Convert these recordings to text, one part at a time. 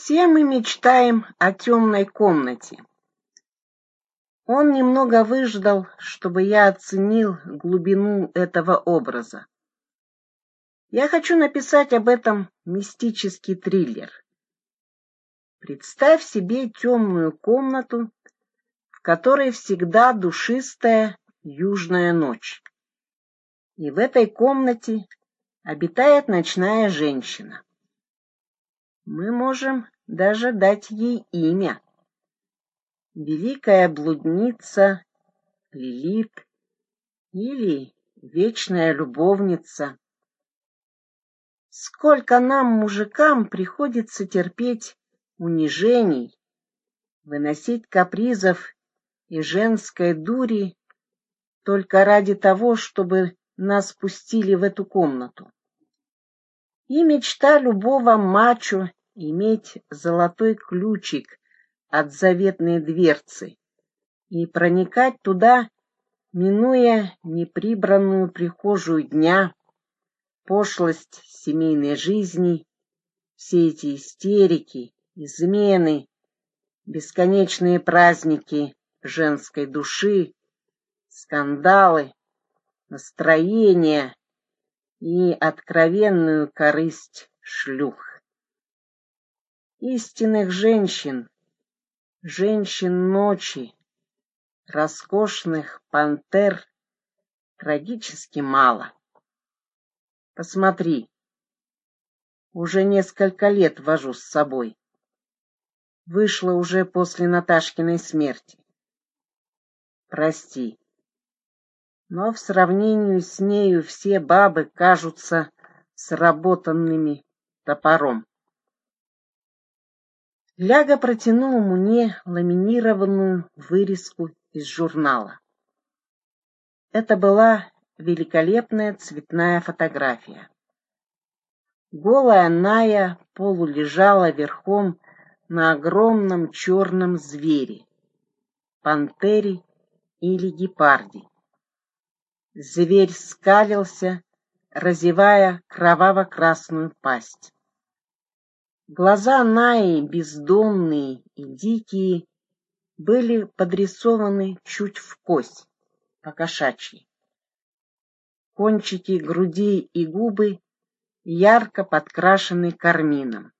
Все мы мечтаем о темной комнате. Он немного выждал, чтобы я оценил глубину этого образа. Я хочу написать об этом мистический триллер. Представь себе темную комнату, в которой всегда душистая южная ночь. И в этой комнате обитает ночная женщина. Мы можем даже дать ей имя. Великая блудница Лилит или вечная любовница. Сколько нам, мужикам, приходится терпеть унижений, выносить капризов и женской дури только ради того, чтобы нас пустили в эту комнату. И мечта любого мачо иметь золотой ключик от заветной дверцы и проникать туда, минуя неприбранную прихожую дня, пошлость семейной жизни, все эти истерики, измены, бесконечные праздники женской души, скандалы, настроения и откровенную корысть шлюх. Истинных женщин, женщин ночи, роскошных пантер трагически мало. Посмотри, уже несколько лет вожу с собой. Вышла уже после Наташкиной смерти. Прости, но в сравнении с нею все бабы кажутся сработанными топором. Ляга протянул мне ламинированную вырезку из журнала. Это была великолепная цветная фотография. Голая Ная полулежала верхом на огромном черном звере, пантере или гепарде. Зверь скалился, разевая кроваво-красную пасть. Глаза Наи, бездонные и дикие, были подрисованы чуть в кость, по-кошачьи. Кончики груди и губы ярко подкрашены кармином.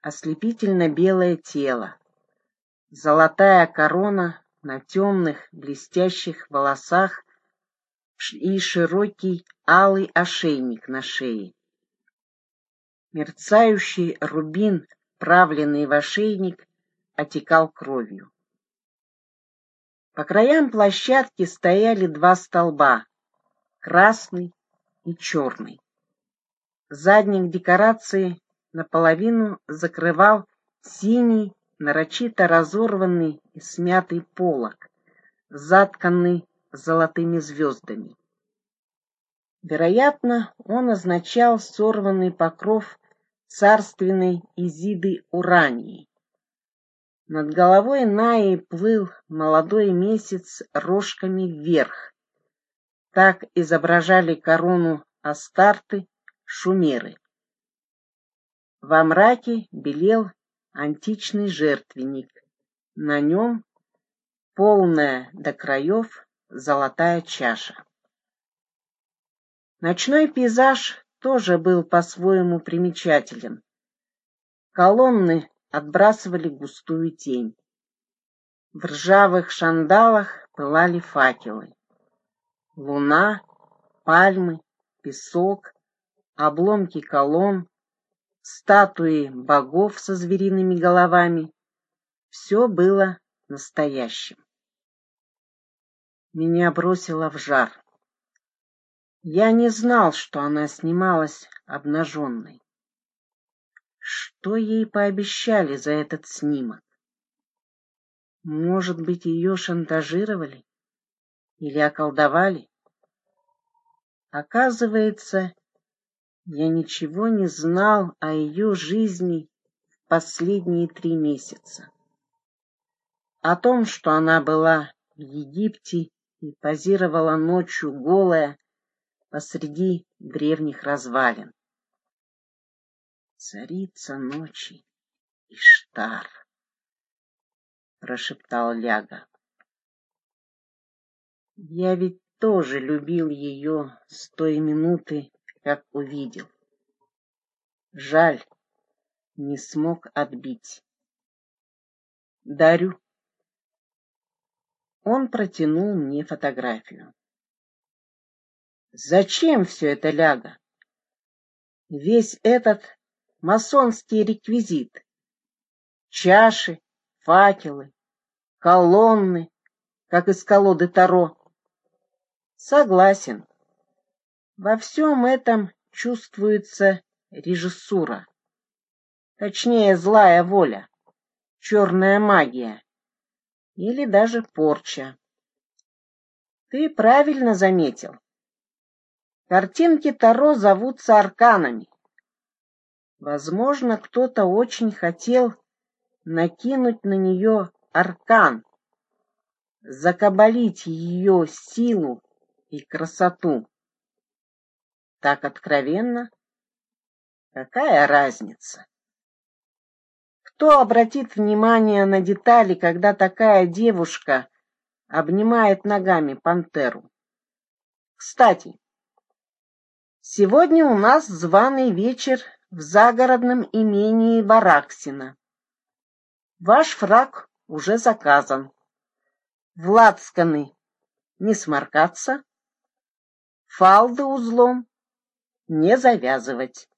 Ослепительно белое тело, золотая корона на темных блестящих волосах и широкий алый ошейник на шее. Мерцающий рубин, правленный в ошейник, отекал кровью. По краям площадки стояли два столба, красный и черный. Задник декорации наполовину закрывал синий, нарочито разорванный и смятый полог, затканный золотыми звездами. Вероятно, он означал сорванный покров царственной Изиды Урании. Над головой Наи плыл молодой месяц рожками вверх. Так изображали корону Астарты шумеры. Во мраке белел античный жертвенник. На нем полная до краев золотая чаша. Ночной пейзаж тоже был по-своему примечателен. Колонны отбрасывали густую тень. В ржавых шандалах пылали факелы. Луна, пальмы, песок, обломки колонн, статуи богов со звериными головами — все было настоящим меня бросило в жар. Я не знал, что она снималась обнаженной. Что ей пообещали за этот снимок? Может быть, ее шантажировали или околдовали? Оказывается, я ничего не знал о ее жизни в последние три месяца. О том, что она была в Египте и позировала ночью голая посреди древних развалин. Царица ночи, Иштар, прошептал Ляга. Я ведь тоже любил ее с той минуты, как увидел. Жаль, не смог отбить. Дарю. Он протянул мне фотографию. Зачем все это, Ляга? Весь этот масонский реквизит. Чаши, факелы, колонны, как из колоды Таро. Согласен. Во всем этом чувствуется режиссура. Точнее, злая воля, черная магия или даже порча. Ты правильно заметил. Картинки Таро зовутся арканами. Возможно, кто-то очень хотел накинуть на нее аркан, закабалить ее силу и красоту. Так откровенно? Какая разница? Кто обратит внимание на детали, когда такая девушка обнимает ногами пантеру? Кстати, сегодня у нас званый вечер в загородном имении Вараксина. Ваш фраг уже заказан. Владсканы не сморкаться, фалды узлом не завязывать.